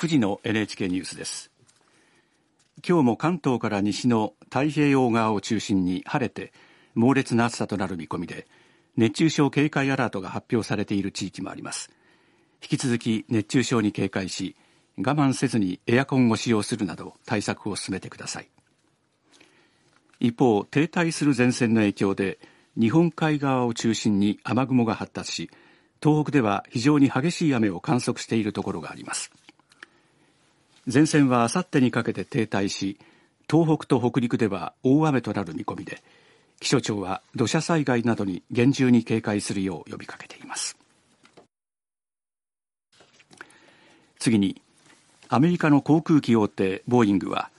9時の NHK ニュースです。今日も関東から西の太平洋側を中心に晴れて猛烈な暑さとなる見込みで熱中症警戒アラートが発表されている地域もあります。引き続き熱中症に警戒し我慢せずにエアコンを使用するなど対策を進めてください。一方停滞する前線の影響で日本海側を中心に雨雲が発達し東北では非常に激しい雨を観測しているところがあります。前線はあさってにかけて停滞し東北と北陸では大雨となる見込みで気象庁は土砂災害などに厳重に警戒するよう呼びかけています。次にアメリカの航空機大手ボーイングは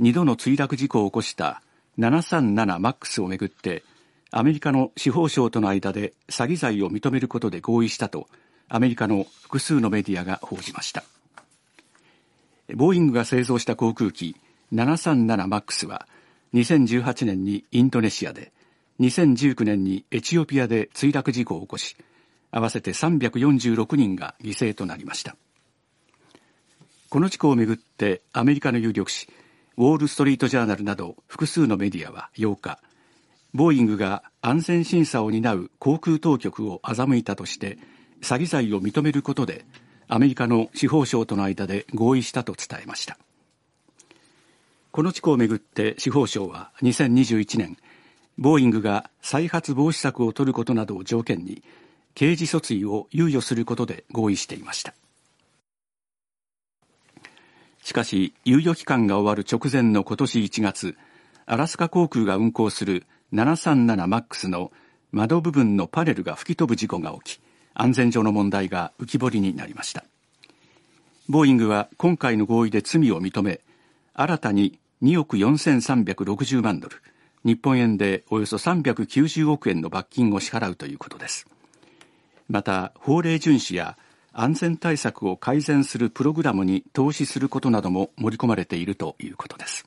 2度の墜落事故を起こした737マックスをめぐってアメリカの司法省との間で詐欺罪を認めることで合意したとアメリカの複数のメディアが報じました。ボーイングが製造した航空機737マックスは2018年にインドネシアで2019年にエチオピアで墜落事故を起こし合わせて346人が犠牲となりました。この事故をめぐってアメリカの有力紙ウォール・ストリート・ジャーナルなど複数のメディアは8日ボーイングが安全審査を担う航空当局を欺いたとして詐欺罪を認めることでアメリカの司法省との間で合意したと伝えました。この事故をめぐって司法省は2021年ボーイングが再発防止策を取ることなどを条件に刑事訴追を猶予することで合意していました。しかし猶予期間が終わる直前の今年1月アラスカ航空が運航する 737MAX の窓部分のパネルが吹き飛ぶ事故が起き安全上の問題が浮き彫りになりました。ボーイングは今回の合意で罪を認め新たに2億4360万ドル日本円でおよそ390億円の罰金を支払うということです。また法令遵守や安全対策を改善するプログラムに投資することなども盛り込まれているということです。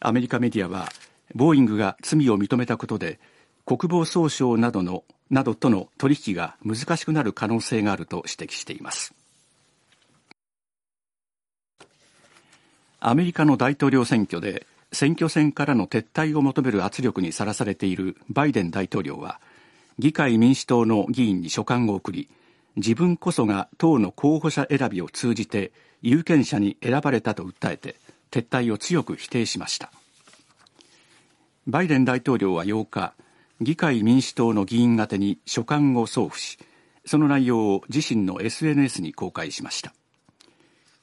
アメリカメディアはボーイングが罪を認めたことで国防総省などのなどとの取引が難しくなる可能性があると指摘しています。アメリカの大統領選挙で選挙戦からの撤退を求める圧力にさらされているバイデン大統領は議会民主党の議員に書簡を送り自分こそが党の候補者選びを通じて有権者に選ばれたと訴えて撤退を強く否定しました。バイデン大統領は8日議会民主党の議員宛に書簡を送付しその内容を自身の SNS に公開しました。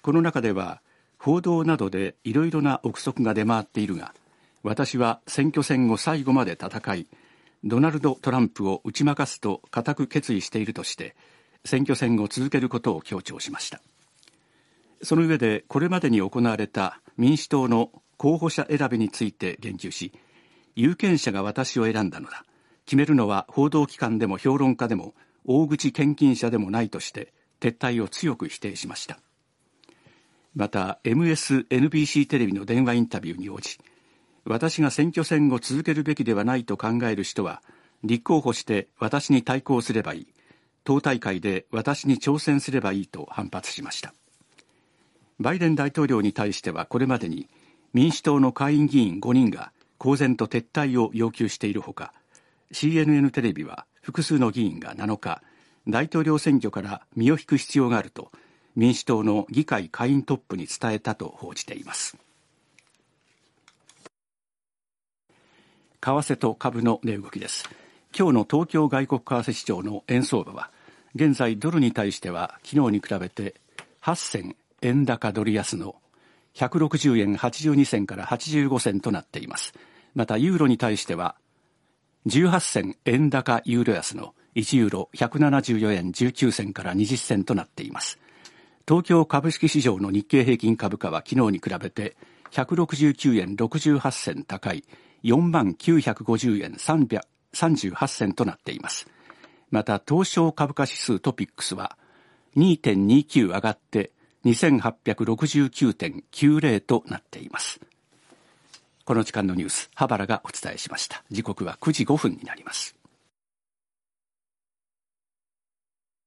この中では報道などでいろいろな憶測が出回っているが私は選挙戦を最後まで戦いドナルド・トランプを打ち負かすと固く決意しているとして選挙戦を続けることを強調しました。その上でこれまでに行われた民主党の候補者選びについて言及し有権者が私を選んだのだ。決めるのは報道機関でも評論家でも大口献金者でもないとして撤退を強く否定しました。また MSNBC テレビの電話インタビューに応じ私が選挙戦を続けるべきではないと考える人は立候補して私に対抗すればいい党大会で私に挑戦すればいいと反発しました。バイデン大統領に対してはこれまでに民主党の下院議員5人が公然と撤退を要求しているほか CNN テレビは複数の議員が7日大統領選挙から身を引く必要があると民主党の議会下院トップに伝えたと報じています。為替と株の値動きです。今日の東京外国為替市場の円相場は現在ドルに対しては昨日に比べて8銭円高ドル安の160円82銭から85銭となっています。またユーロに対しては18銭円高ユーロ安の1ユーロ174円19銭から20銭となっています。東京株式市場の日経平均株価は昨日に比べて169円68銭高い4万950円38銭となっています。また東証株価指数トピックスは2.29上がって2869.90となっています。この時間のニュース、羽原がお伝えしました。時刻は9時5分になります。